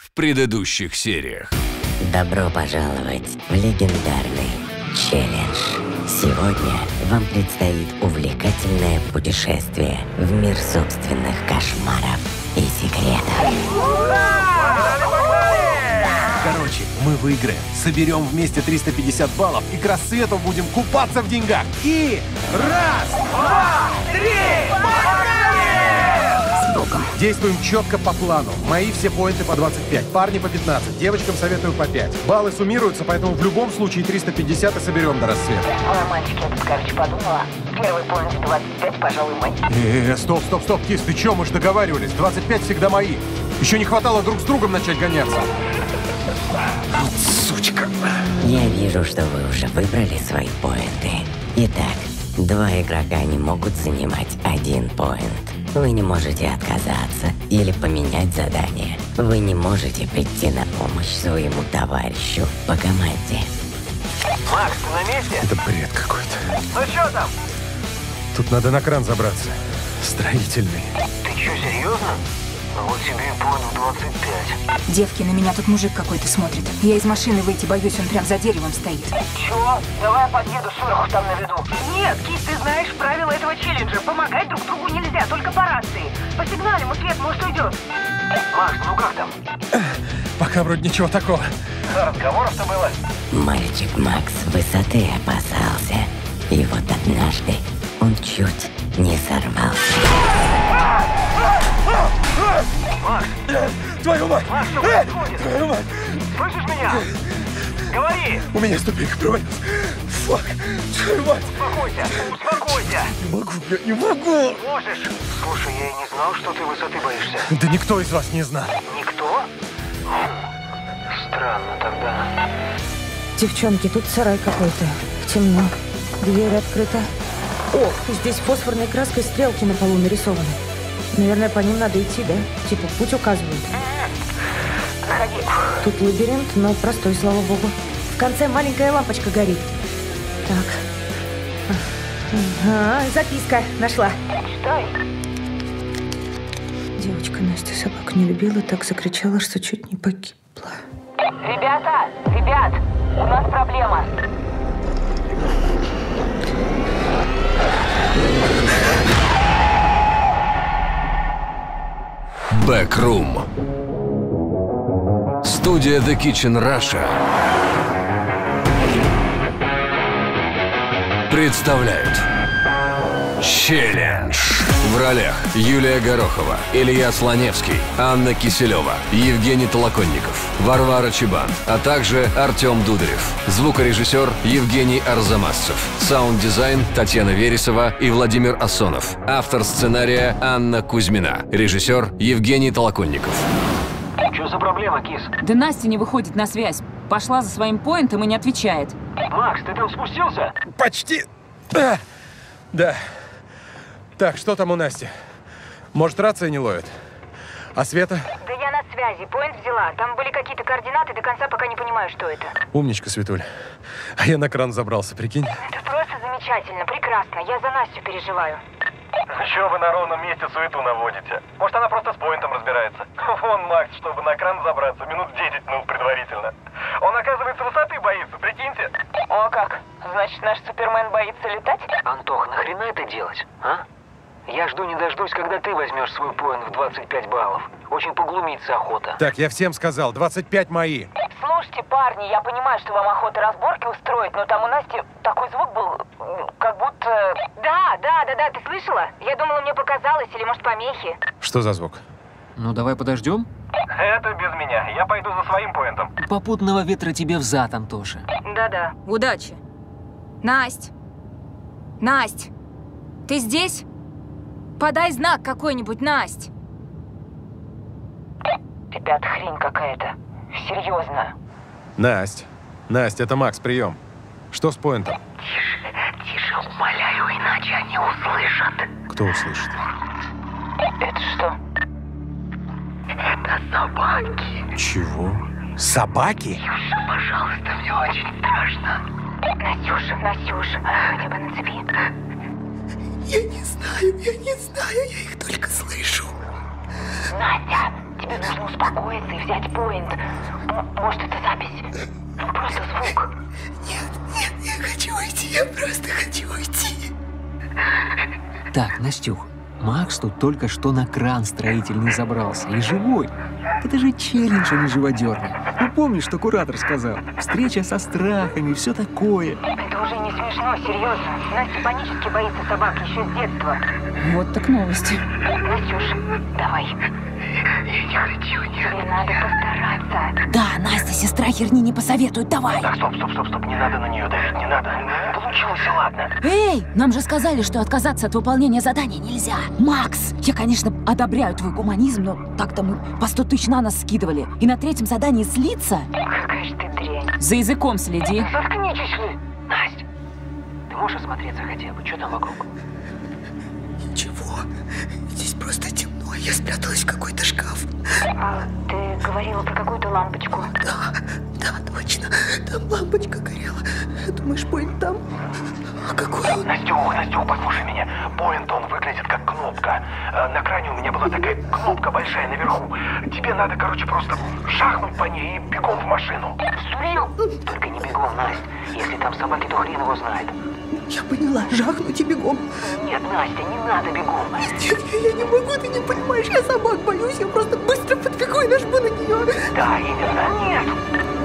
в предыдущих сериях. Добро пожаловать в легендарный челлендж. Сегодня вам предстоит увлекательное путешествие в мир собственных кошмаров и секретов. Короче, мы выиграем, соберем вместе 350 баллов и к рассвету будем купаться в деньгах. И раз, два, три, С Богом. Действуем четко по плану. Мои все поинты по 25, парни по 15, девочкам советую по 5. Баллы суммируются, поэтому в любом случае 350 и соберем до рассвета. Ой, мальчик, я тут, короче, подумала. Первый поинт в 25, пожалуй, мой. Э, стоп, стоп, стоп, Кис, ты че, мы же договаривались, 25 всегда мои. Еще не хватало друг с другом начать гоняться. Сучка. Я вижу, что вы уже выбрали свои поинты. Итак, два игрока не могут занимать один поинт. Вы не можете отказаться или поменять задание. Вы не можете прийти на помощь своему товарищу по команде. Макс, ты на месте? Это бред какой-то. Ну что там? Тут надо на кран забраться. Строительный. Ты что, серьезно? Вот тебе и понял 25. Девки, на меня тут мужик какой-то смотрит. Я из машины выйти боюсь, он прям за деревом стоит. Чего? Давай я подъеду сверху, там на виду. Нет, Кис, ты знаешь правила этого челленджа. Помогать друг другу нельзя, только по рации. По сигналу свет, может, уйдет. Макс, ну как там? Пока вроде ничего такого. Разговоров-то было? Мальчик Макс высоты опасался. И вот однажды он чуть не сорвался. Макс, Твою мать! Макс, что Э, происходит? Твою мать! Слышишь меня? Говори! У меня ступенька провалилась. Фак! Твою мать! Успокойся, успокойся! Не могу, я не могу! Можешь? Слушай, я и не знал, что ты высоты боишься. Да никто из вас не знал. Никто? Странно тогда. Девчонки, тут сарай какой-то. Темно. Дверь открыта. О, здесь фосфорной краской стрелки на полу нарисованы. Наверное, по ним надо идти, да? Типа путь указывают. Заходи. Тут лабиринт, но простой, слава богу. В конце маленькая лампочка горит. Так. Ага, записка. Нашла. Читай. Девочка Настя собак не любила, так закричала, что чуть не погибла. Ребята, ребят, у нас проблема. Backroom. Студия The Kitchen Russia представляют Челлендж. В ролях Юлия Горохова, Илья Слоневский, Анна Киселева, Евгений Толоконников, Варвара Чебан, а также Артем Дударев. Звукорежиссер Евгений Арзамасцев. Саунд-дизайн Татьяна Вересова и Владимир Асонов. Автор сценария Анна Кузьмина. Режиссер Евгений Толоконников. Что за проблема, Кис? Да Настя не выходит на связь. Пошла за своим поинтом и не отвечает. Макс, ты там спустился? Почти. Да. Так, что там у Насти? Может, рация не ловит? А Света? Да я на связи, поинт взяла. Там были какие-то координаты, до конца пока не понимаю, что это. Умничка, Светуль. А я на кран забрался, прикинь. Это просто замечательно, прекрасно. Я за Настю переживаю. Чего вы на ровном месте суету наводите? Может, она просто с поинтом разбирается? Вон Макс, чтобы на кран забраться, минут 10 ну предварительно. Он, оказывается, высоты боится, прикиньте. О, как? Значит, наш Супермен боится летать? Антох, нахрена это делать, а? Я жду не дождусь, когда ты возьмешь свой поинт в 25 баллов. Очень поглумиться охота. Так, я всем сказал, 25 мои. Слушайте, парни, я понимаю, что вам охота разборки устроить, но там у Насти такой звук был, м, как будто... Да, да, да, да, ты слышала? Я думала, мне показалось, или может помехи. Что за звук? Ну, давай подождем. Это без меня. Я пойду за своим поинтом. Попутного ветра тебе в зад, Антоша. Да-да. Удачи. Насть! Насть! Ты здесь? Подай знак какой-нибудь, Насть! Ребят, хрень какая-то. Серьезно. Насть. Настя, это Макс, прием. Что с поинтом? Тише, умоляю, иначе они услышат. Кто услышит? Это что? Это собаки. Чего? Собаки? Юша, пожалуйста, мне очень страшно. Настюша, Настюша, хотя бы нацепи. Я не знаю, я не знаю, я их только слышу. Настя, тебе нужно успокоиться и взять поинт. Может, это запись? Ну, Просто звук. Я хочу уйти, я просто хочу уйти. Так, Настюх, Макс тут только что на кран строительный забрался и живой. Это же челлендж, а не живодерня. Ну помнишь, что куратор сказал? Встреча со страхами, все такое. Не смешно, серьезно. Настя панически боится собак еще с детства. Вот так новости. Настюш, давай. Я не хочу, не Тебе надо постараться. Да, Настя, сестра херни не посоветует, давай. Так, стоп, стоп, стоп, стоп, не надо на нее давить, не надо. Получилось, и ладно. Эй, нам же сказали, что отказаться от выполнения задания нельзя. Макс, я, конечно, одобряю твой гуманизм, но так-то мы по сто тысяч на нас скидывали. И на третьем задании слиться? Какая же ты дрянь. За языком следи. Заткнитесь вы. Можешь осмотреться хотя бы? Что там вокруг? Ничего, здесь просто темно, я спряталась в какой-то шкаф. А ты говорила про какую-то лампочку. Да, да, точно, там лампочка горела. Думаешь, поинт там? А какой он? Настюх, Настюх, послушай меня. Поинт, он выглядит как кнопка. Э, На кране у меня была такая кнопка большая наверху. Тебе надо, короче, просто шахнуть по ней и бегом в машину. Только не бегом, Настя. Если там собаки, то хрен его знает. Я поняла, жахнуть и бегом. Нет, Настя, не надо бегом. Нет, я не могу, ты не понимаешь, я собак боюсь, я просто быстро подбегу и нажму на нее. Да, именно. Нет.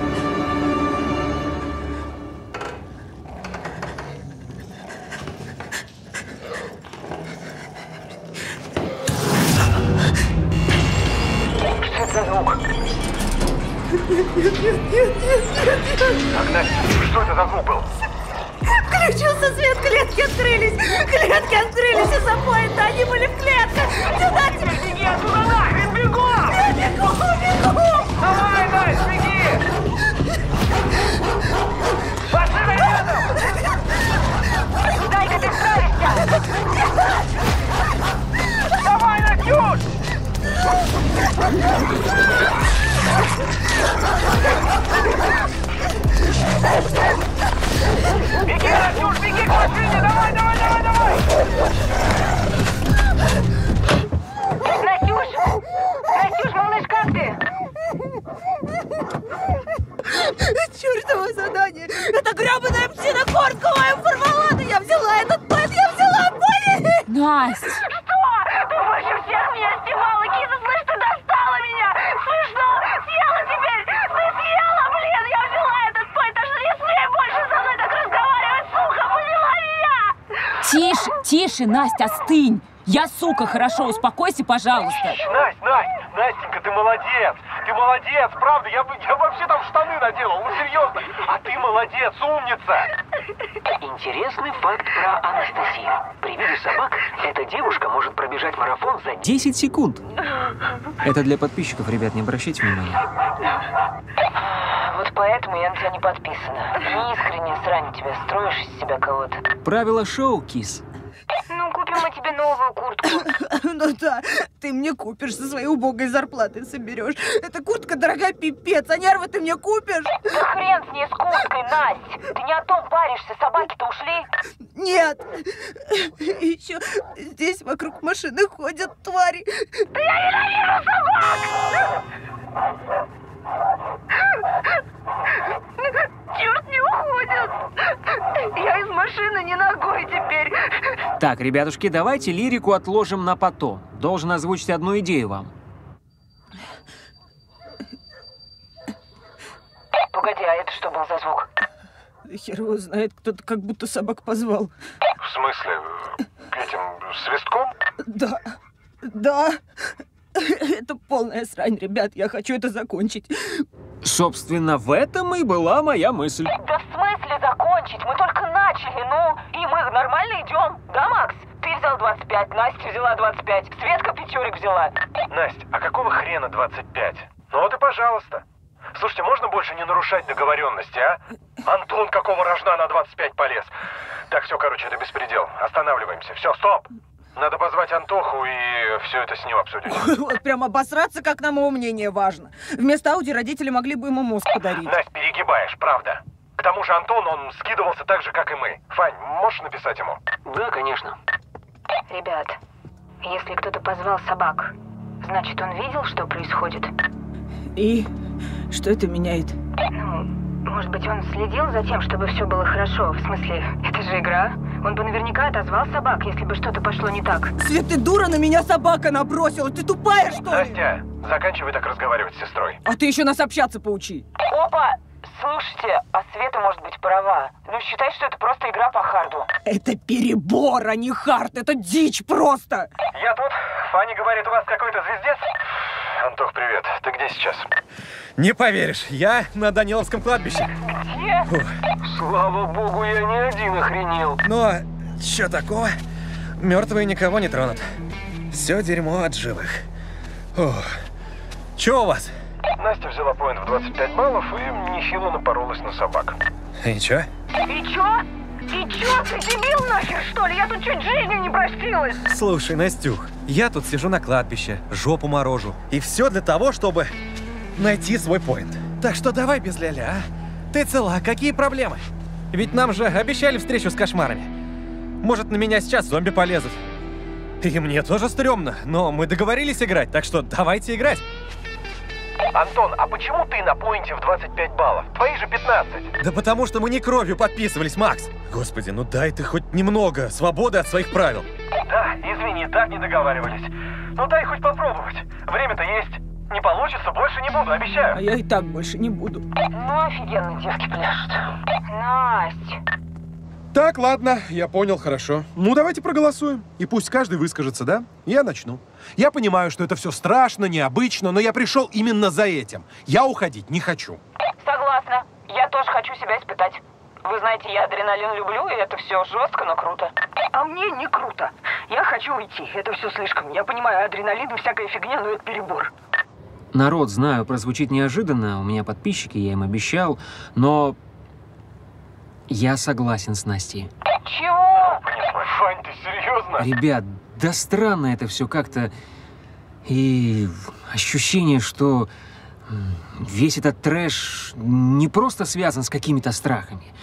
Гребаная псина кортка мою порвала, но я взяла этот поинт, я взяла поинт! Настя! Что? Ты больше всех меня снимала, Киза, слышь, ты достала меня! Слышь, ну, съела теперь! Ты съела, блин! Я взяла этот поинт, даже не смей больше со мной так разговаривать, сука! Поняла меня? Тише, тише, Настя, остынь! Я сука, хорошо, успокойся, пожалуйста. Настя, Настя, Настенька, ты молодец! Ты молодец, правда, я, бы- я вообще там штаны наделал, ну серьезно! А ты молодец, умница! Интересный факт про Анастасию. При виде собак эта девушка может пробежать марафон за 10 секунд. Это для подписчиков, ребят, не обращайте внимания. Вот поэтому я на тебя не подписана. Искренне срань тебя, строишь из себя кого-то. Правило шоу, кис. Ну, купим мы тебе новую куртку. Ну да, ты мне купишь, со своей убогой зарплаты соберешь. Эта куртка дорогая пипец, а нервы ты мне купишь? Да хрен с ней с курткой, Настя! Ты не о том паришься, собаки-то ушли. Нет. Еще здесь вокруг машины ходят твари. Черт не уходит! Я из машины не ногой теперь. Так, ребятушки, давайте лирику отложим на потом. Должен озвучить одну идею вам. Погоди, а это что был за звук? Хер его знает, кто-то как будто собак позвал. В смысле, к этим свистком? Да, да. Это полная срань, ребят, я хочу это закончить. Собственно, в этом и была моя мысль. Да в смысле закончить? Мы только начали, ну. И мы нормально идем. Да, Макс? Ты взял 25, Настя взяла 25, Светка пятерик взяла. Настя, а какого хрена 25? Ну вот и пожалуйста. Слушайте, можно больше не нарушать договоренности, а? Антон какого рожна на 25 полез? Так, все, короче, это беспредел. Останавливаемся. Все, стоп. Надо позвать Антоху и все это с ним обсудить. Вот прям обосраться, как нам его мнение важно. Вместо Ауди родители могли бы ему мозг подарить. Настя, перегибаешь, правда. К тому же Антон, он скидывался так же, как и мы. Фань, можешь написать ему? Да, конечно. Ребят, если кто-то позвал собак, Значит, он видел, что происходит? И что это меняет? Ну, может быть, он следил за тем, чтобы все было хорошо. В смысле, это же игра. Он бы наверняка отозвал собак, если бы что-то пошло не так. Свет, ты дура, на меня собака набросила. Ты тупая, что ли? Настя, заканчивай так разговаривать с сестрой. А ты еще нас общаться поучи. Опа! Слушайте, а Света может быть права. Ну, считай, что это просто игра по харду. Это перебор, а не хард. Это дичь просто. Я тут. Фанни говорит, у вас какой-то звездец. Антох, привет. Ты где сейчас? Не поверишь, я на Даниловском кладбище. Слава богу, я не один охренел. Но что такого? Мертвые никого не тронут. Все дерьмо от живых. Ох. Че у вас? Настя взяла поинт в 25 баллов и нехило напоролась на собак. И чё? И чё? И чё, ты дебил нахер, что ли? Я тут чуть жизнью не простилась. Слушай, Настюх, я тут сижу на кладбище, жопу морожу. И все для того, чтобы найти свой поинт. Так что давай без ля-ля, а? Ты цела, какие проблемы? Ведь нам же обещали встречу с кошмарами. Может, на меня сейчас зомби полезут. И мне тоже стрёмно, но мы договорились играть, так что давайте играть. Антон, а почему ты на поинте в 25 баллов? Твои же 15. Да потому что мы не кровью подписывались, Макс. Господи, ну дай ты хоть немного свободы от своих правил. Да, извини, так не договаривались. Ну дай хоть попробовать. Время-то есть. Не получится, больше не буду, обещаю. А я и так больше не буду. Ну, офигенно девки пляшут. Настя. Так, ладно, я понял, хорошо. Ну, давайте проголосуем. И пусть каждый выскажется, да? Я начну. Я понимаю, что это все страшно, необычно, но я пришел именно за этим. Я уходить не хочу. Согласна. Я тоже хочу себя испытать. Вы знаете, я адреналин люблю, и это все жестко, но круто. А мне не круто. Я хочу уйти. Это все слишком. Я понимаю, адреналин и всякая фигня, но это перебор. Народ, знаю, прозвучит неожиданно, у меня подписчики, я им обещал, но я согласен с Настей. Чего? Фань, ты серьезно? Ребят, да странно это все как-то. И ощущение, что весь этот трэш не просто связан с какими-то страхами,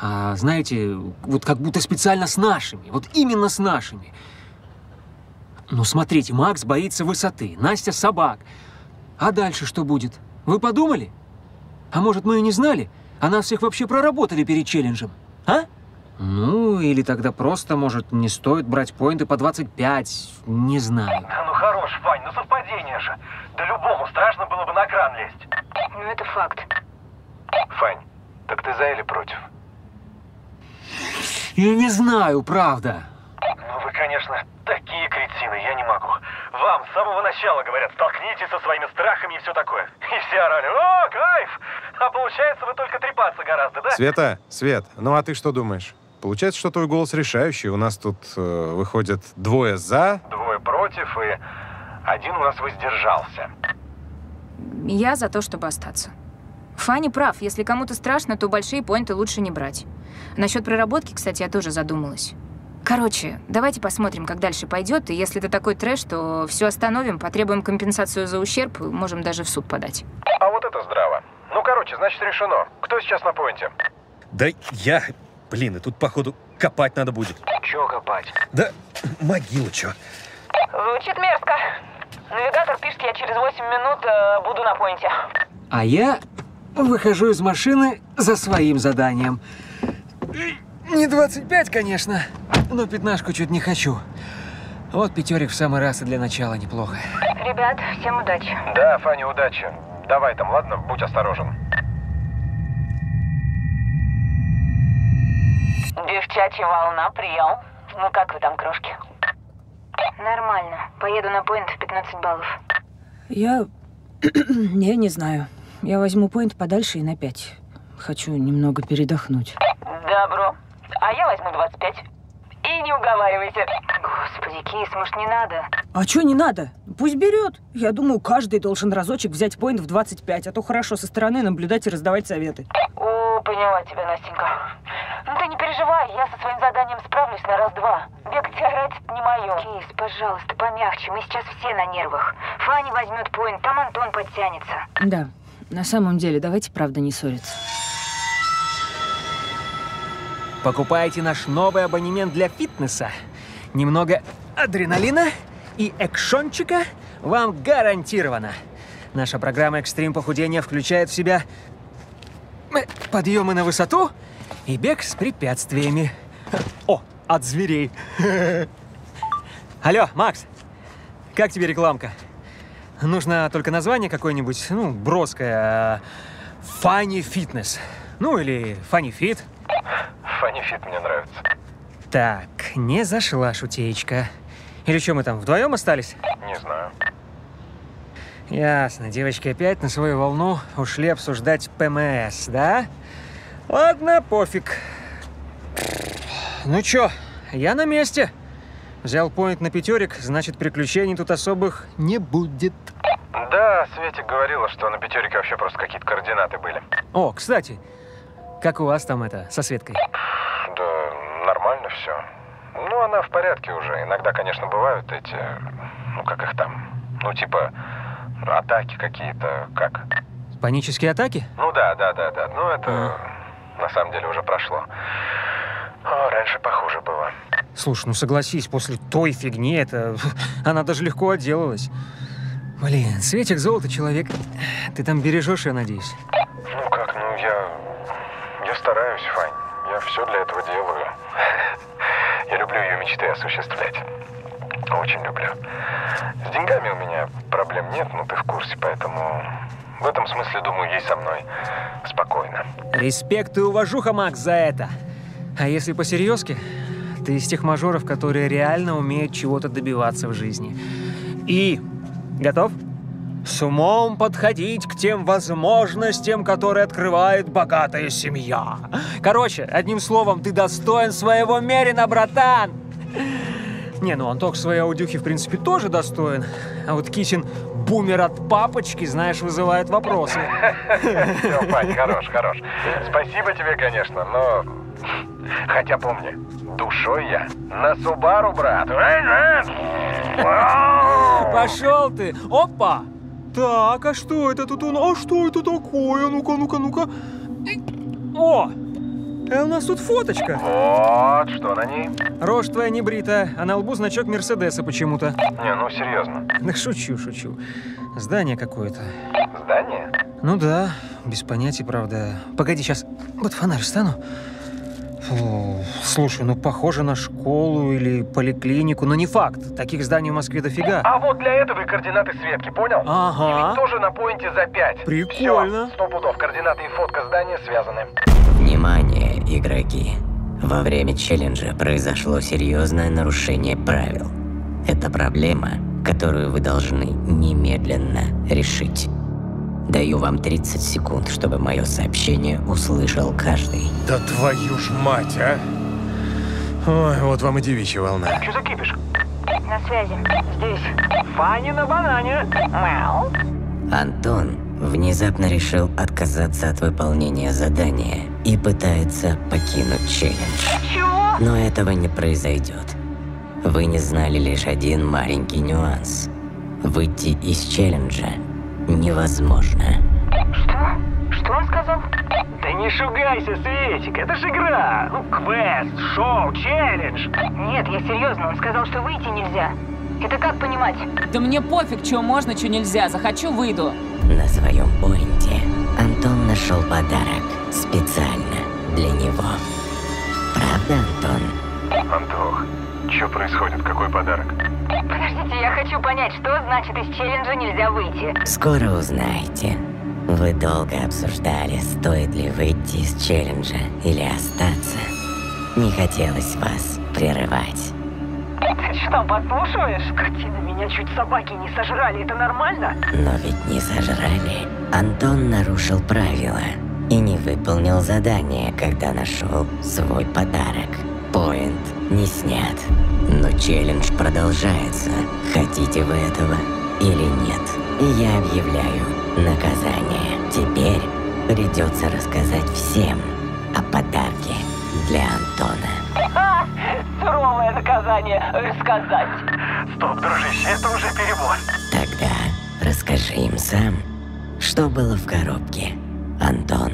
а, знаете, вот как будто специально с нашими, вот именно с нашими. Ну, смотрите, Макс боится высоты, Настя собак. А дальше что будет? Вы подумали? А может, мы и не знали? А нас всех вообще проработали перед челленджем? А? Ну, или тогда просто, может, не стоит брать поинты по 25, не знаю. Да ну хорош, Фань, ну совпадение же. Да любому страшно было бы на кран лезть. Ну, это факт. Фань, так ты за или против? Я не знаю, правда. Ну вы, конечно, такие кретины, я не могу. Вам с самого начала говорят, столкнитесь со своими страхами и все такое. И все орали, о, кайф! А получается, вы только трепаться гораздо, да? Света, Свет, ну а ты что думаешь? Получается, что твой голос решающий. У нас тут э, выходит двое за. Двое против, и один у нас воздержался. Я за то, чтобы остаться. Фанни прав. Если кому-то страшно, то большие поинты лучше не брать. Насчет проработки, кстати, я тоже задумалась. Короче, давайте посмотрим, как дальше пойдет, и если это такой трэш, то все остановим, потребуем компенсацию за ущерб, можем даже в суд подать. А вот это здраво. Ну, короче, значит, решено. Кто сейчас на поинте? Да я... Блин, и тут, походу, копать надо будет. Чего копать? Да могилу чё. Звучит мерзко. Навигатор пишет, я через 8 минут э, буду на поинте. А я выхожу из машины за своим заданием. Не 25, конечно, но пятнашку чуть не хочу. Вот пятерик в самый раз и для начала неплохо. Ребят, всем удачи. Да, Фаня, удачи. Давай там, ладно? Будь осторожен. Девчачья волна, прием. Ну как вы там, крошки? Нормально. Поеду на поинт в 15 баллов. Я... я не знаю. Я возьму поинт подальше и на 5. Хочу немного передохнуть. Добро. А я возьму 25. И не уговаривайся. Господи, Кис, может, не надо? А чё не надо? Пусть берет. Я думаю, каждый должен разочек взять поинт в 25, а то хорошо со стороны наблюдать и раздавать советы. О, поняла тебя, Настенька. Ну ты не переживай, я со своим заданием справлюсь на раз-два. Бегать и орать не мое. Кис, пожалуйста, помягче. Мы сейчас все на нервах. Фанни возьмет поинт, там Антон подтянется. Да, на самом деле, давайте правда не ссориться. Покупайте наш новый абонемент для фитнеса. Немного адреналина и экшончика вам гарантировано. Наша программа «Экстрим похудения» включает в себя подъемы на высоту и бег с препятствиями. О, от зверей. Алло, Макс, как тебе рекламка? Нужно только название какое-нибудь, ну, броское. Funny Fitness. Ну, или Funny Fit. Фанни Фит мне нравится. Так, не зашла шутеечка. Или что мы там, вдвоем остались? Не знаю. Ясно, девочки опять на свою волну ушли обсуждать ПМС, да? Ладно, пофиг. Ну чё, я на месте. Взял поинт на пятерик, значит, приключений тут особых не будет. Да, Светик говорила, что на пятерике вообще просто какие-то координаты были. О, кстати, как у вас там это, со Светкой? Да, нормально все. Ну, она в порядке уже. Иногда, конечно, бывают эти, ну, как их там, ну, типа, атаки какие-то, как? Панические атаки? Ну, да, да, да, да. Ну, это на самом деле уже прошло. О, раньше похуже было. Слушай, ну согласись, после той фигни это... Она даже легко отделалась. Блин, Светик золото человек. Ты там бережешь, я надеюсь. Ну как, ну я... Я стараюсь, Фань. Я все для этого делаю. Я люблю ее мечты осуществлять. Очень люблю. С деньгами у меня проблем нет, ну ты в курсе, поэтому... В этом смысле, думаю, ей со мной спокойно. Респект и уважуха, Макс, за это. А если по-серьезки, ты из тех мажоров, которые реально умеют чего-то добиваться в жизни. И... Готов? С умом подходить к тем возможностям, которые открывает богатая семья. Короче, одним словом, ты достоин своего мерина, братан! Не, ну Антох своей аудюхи, в принципе, тоже достоин. А вот Кисин бумер от папочки, знаешь, вызывает вопросы. Все, Пань, хорош, хорош. Спасибо тебе, конечно, но... Хотя помни, душой я на Субару, брат. Пошел ты! Опа! Так, а что это тут у нас? А что это такое? Ну-ка, ну-ка, ну-ка. О! А у нас тут фоточка. Вот, что на ней? Рожь твоя не брита, а на лбу значок Мерседеса почему-то. Не, ну серьезно. Да шучу, шучу. Здание какое-то. Здание? Ну да, без понятия, правда. Погоди, сейчас вот фонарь встану. Фу, слушай, ну похоже на школу или поликлинику, но не факт. Таких зданий в Москве дофига. А вот для этого и координаты Светки, понял? Ага. И ведь тоже на поинте за 5. Прикольно. Все, сто пудов. Координаты и фотка здания связаны. Внимание, игроки! Во время челленджа произошло серьезное нарушение правил. Это проблема, которую вы должны немедленно решить. Даю вам 30 секунд, чтобы мое сообщение услышал каждый. Да твою ж мать, а! Ой, вот вам и девичья волна. Что за кипиш? На связи. Здесь. Фанни на банане. Мяу. Антон внезапно решил отказаться от выполнения задания и пытается покинуть челлендж. Чего? Но этого не произойдет. Вы не знали лишь один маленький нюанс. Выйти из челленджа невозможно. Что? Что он сказал? Да не шугайся, Светик, это же игра. Ну, квест, шоу, челлендж. Нет, я серьезно. Он сказал, что выйти нельзя. Это как понимать? Да мне пофиг, что можно, что нельзя. Захочу, выйду. На своем поинте Антон нашел подарок специально для него. Правда, Антон? Антох, что происходит? Какой подарок? Подождите, я хочу понять, что значит из челленджа нельзя выйти. Скоро узнаете. Вы долго обсуждали, стоит ли выйти из челленджа или остаться. Не хотелось вас прерывать. Ты что, подслушиваешь? Скотина, меня чуть собаки не сожрали, это нормально? Но ведь не сожрали. Антон нарушил правила и не выполнил задание, когда нашел свой подарок. Поинт не снят. Но челлендж продолжается. Хотите вы этого или нет? И я объявляю наказание. Теперь придется рассказать всем о подарке для Антона. Суровое наказание. Рассказать. Стоп, дружище, это уже перебор. Тогда расскажи им сам, что было в коробке, Антон.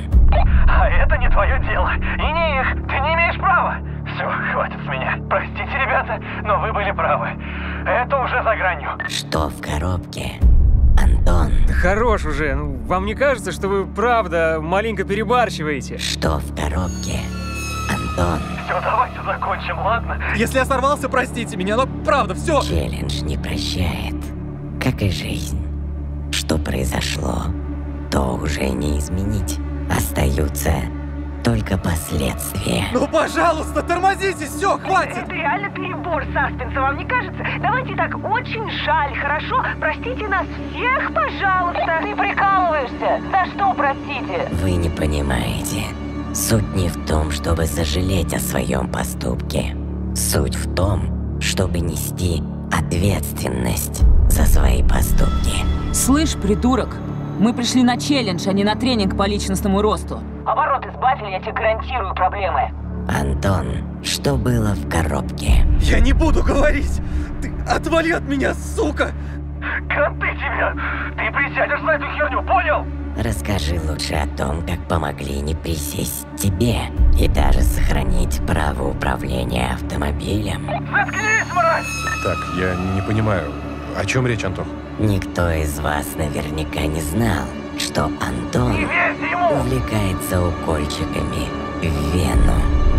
А это не твое дело. И не их. Ты не имеешь права. Все, хватит с меня. Простите, ребята, но вы были правы. Это уже за гранью. Что в коробке? Антон, Хорош уже. Ну, вам не кажется, что вы правда маленько перебарщиваете? что в коробке? Антон, Все, давайте закончим, ладно? Если я сорвался, простите меня, но правда, все. челлендж не прощает, как и жизнь. Что произошло, то уже не изменить. Остаются только последствия. Ну, пожалуйста, тормозите, все, хватит. Это реально перебор саспенса, вам не кажется? Давайте так, очень жаль, хорошо? Простите нас всех, пожалуйста. Ты прикалываешься? За что простите? Вы не понимаете. Суть не в том, чтобы сожалеть о своем поступке. Суть в том, чтобы нести ответственность за свои поступки. Слышь, придурок, мы пришли на челлендж, а не на тренинг по личностному росту. Оборот избавили, я тебе гарантирую проблемы. Антон, что было в коробке? Я не буду говорить. Ты отвали от меня, сука. Кранты тебя! Ты присядешь за эту херню, понял? Расскажи лучше о том, как помогли не присесть тебе и даже сохранить право управления автомобилем. Заткнись, мразь! Так, я не понимаю, о чем речь, Антох? Никто из вас наверняка не знал, что Антон увлекается укольчиками в вену.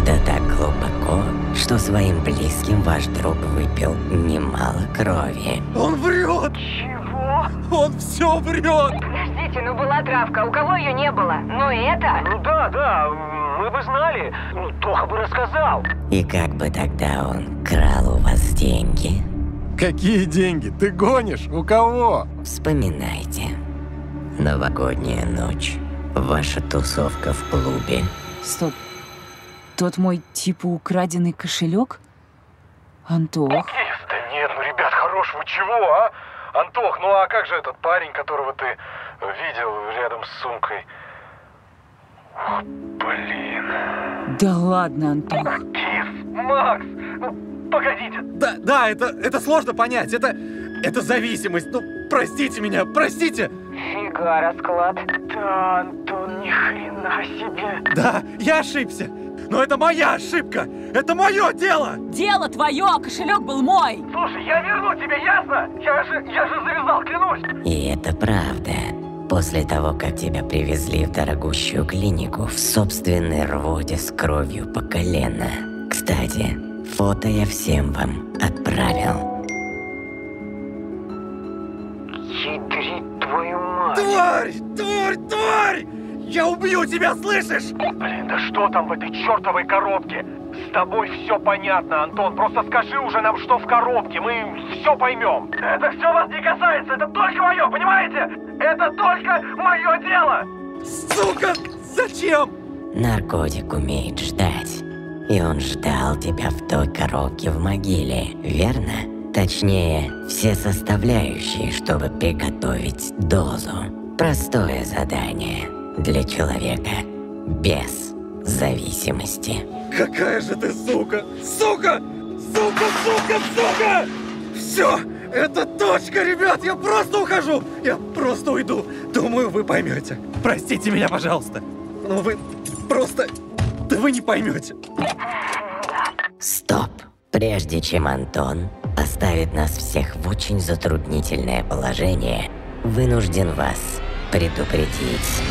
Да так глубоко, что своим близким ваш друг выпил немало крови. Он врет. Чего? Он все врет. Подождите, ну была травка, у кого ее не было? Но это... Ну да, да, мы бы знали. Ну, Тоха бы рассказал. И как бы тогда он крал у вас деньги? Какие деньги? Ты гонишь? У кого? Вспоминайте. Новогодняя ночь. Ваша тусовка в клубе. Стоп. Тот мой типа украденный кошелек? Антох. Кис, да нет, ну, ребят, хорош, вы чего, а? Антох, ну а как же этот парень, которого ты видел рядом с сумкой? О, блин. Да ладно, Антох. Кис, Макс, ну, погодите. Да, да, это, это сложно понять. Это, это зависимость. Ну, простите меня, простите. Фига расклад. Да, Антон, ни хрена себе. Да, я ошибся. Но это моя ошибка. Это мое дело. Дело твое, а кошелек был мой. Слушай, я верну тебе, ясно? Я же, я же завязал, клянусь. И это правда. После того, как тебя привезли в дорогущую клинику в собственной рвоте с кровью по колено. Кстати, фото я всем вам отправил. Тварь! Я убью тебя, слышишь? Блин, да что там в этой чертовой коробке? С тобой все понятно, Антон. Просто скажи уже нам, что в коробке. Мы все поймем. Это все вас не касается. Это только мое, понимаете? Это только мое дело. Сука, зачем? Наркотик умеет ждать. И он ждал тебя в той коробке в могиле, верно? Точнее, все составляющие, чтобы приготовить дозу. Простое задание для человека без зависимости. Какая же ты сука! Сука! Сука, сука, сука! Все! Это точка, ребят! Я просто ухожу! Я просто уйду! Думаю, вы поймете. Простите меня, пожалуйста. Но вы просто... Да вы не поймете. Стоп! Прежде чем Антон поставит нас всех в очень затруднительное положение, вынужден вас предупредить.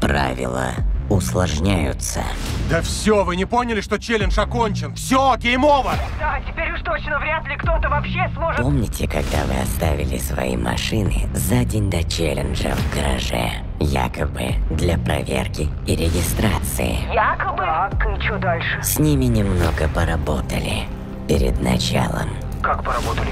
Правила усложняются. Да все, вы не поняли, что челлендж окончен? Все, game over! Да, теперь уж точно вряд ли кто-то вообще сможет... Помните, когда вы оставили свои машины за день до челленджа в гараже? Якобы для проверки и регистрации. Якобы? Так, и что дальше? С ними немного поработали перед началом. Как поработали?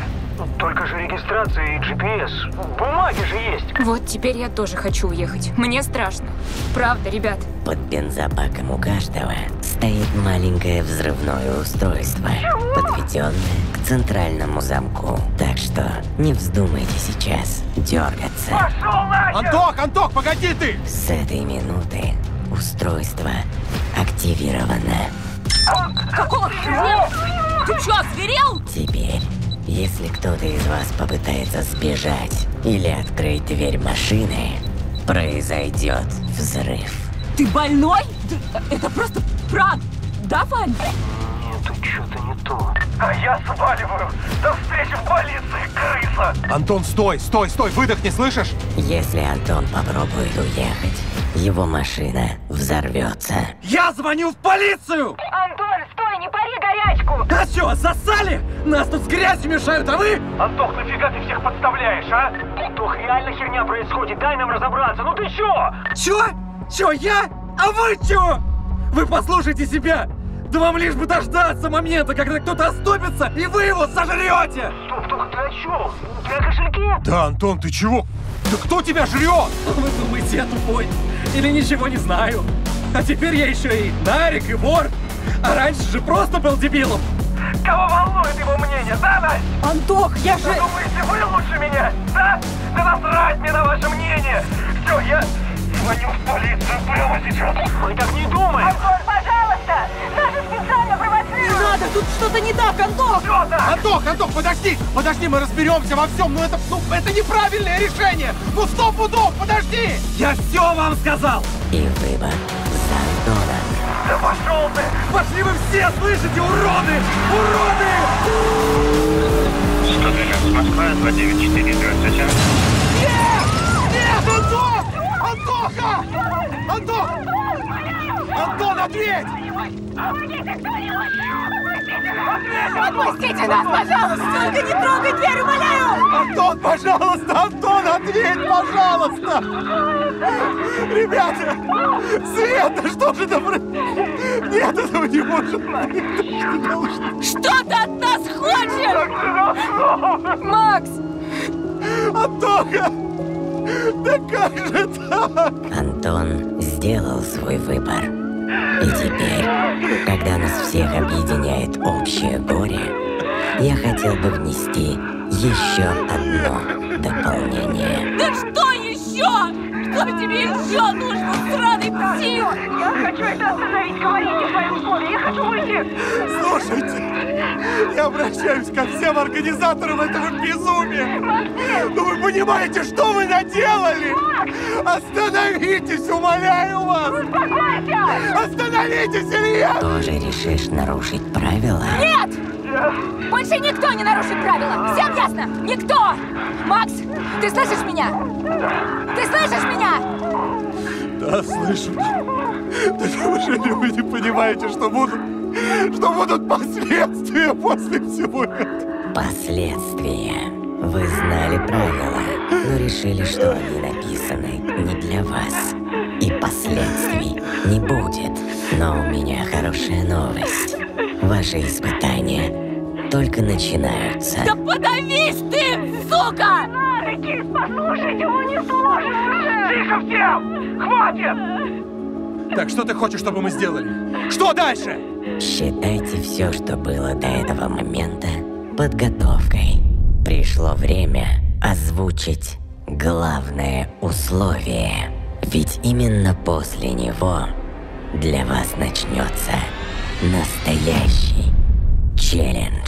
Только же регистрация и GPS. Бумаги же есть. Вот теперь я тоже хочу уехать. Мне страшно. Правда, ребят. Под бензобаком у каждого стоит маленькое взрывное устройство, подведенное к центральному замку. Так что не вздумайте сейчас дергаться. Пошел нахер! Антох, Антох, погоди ты! С этой минуты устройство активировано. Какого хрена? Ты что, озверел? Теперь, если кто-то из вас попытается сбежать или открыть дверь машины, произойдет взрыв. Ты больной? Это просто пранк. Да, Вань? Нет, Что-то не то. А я сваливаю! До встречи в полиции, крыса! Антон, стой, стой, стой, выдохни, слышишь? Если Антон попробует уехать, его машина взорвется. Я звоню в полицию! Антон, стой, не пари горячку! А что, засали? Нас тут с грязью мешают, а вы? Антох, нафига ты всех подставляешь, а? Антох, реально херня происходит, дай нам разобраться, ну ты чё? Чё? Чё, я? А вы чё? Вы послушайте себя! Да вам лишь бы дождаться момента, когда кто-то оступится, и вы его сожрете! Стоп, Тох, ты о чём? Ты о кошельке? Да, Антон, ты чего? Да кто тебя жрет? Вы думаете, я тупой? Или ничего не знаю? А теперь я еще и нарик, и вор. А раньше же просто был дебилом. Кого волнует его мнение, да, Настя? Антох, я же... Вы думаете, вы лучше меня, да? Да насрать мне на ваше мнение! Все, я звоню в полицию прямо сейчас. Мы так не думаем. Антон, пожалуйста! Нас же специально провоцируют! Надо, тут что-то не так, Антох! Все так! Антох, Антох, подожди! Подожди, мы разберемся во всем, но это, ну, это неправильное решение! Ну, сто пудов, подожди! Я все вам сказал! И выбор за Антоном. Да пошел ты! Пошли вы все, слышите, уроды! Уроды! 112 Москва, 294, здравствуйте. Нет, Антон! Антоха! Антон! Антон, ответь! Отпустите нас, пожалуйста! Только не трогай дверь, умоляю! Антон, пожалуйста, Антон, ответь, пожалуйста! Ребята! Света, что же это Нет, этого не может быть! Что ты от нас хочешь? Макс! Антоха! Да как же так? Антон сделал свой выбор. И теперь, когда нас всех объединяет общее горе, я хотел бы внести еще одно дополнение. Да что еще? Что тебе еще нужно, сраный псих? Я хочу это остановить, говорите свои условия, я хочу выйти! Слушайте, я обращаюсь ко всем организаторам этого безумия. Ну вы понимаете, что вы наделали? Остановитесь, умоляю вас! Успокойся! Остановитесь, Илья! Тоже решишь нарушить правила? Нет! Больше никто не нарушит правила! Всем ясно? Никто! Макс, ты слышишь меня? Ты слышишь меня? Да, слышу. Да неужели вы не понимаете, что будут, что будут последствия после всего этого? Последствия. Вы знали правила, но решили, что они написаны не для вас. И последствий не будет. Но у меня хорошая новость. Ваши испытания только начинаются. Да подавись ты, сука! Надо, Кис, послушайте, он не слушает уже! Тихо всем! Хватит! Так что ты хочешь, чтобы мы сделали? Что дальше? Считайте все, что было до этого момента, подготовкой. Пришло время озвучить главное условие. Ведь именно после него для вас начнется настоящий челлендж.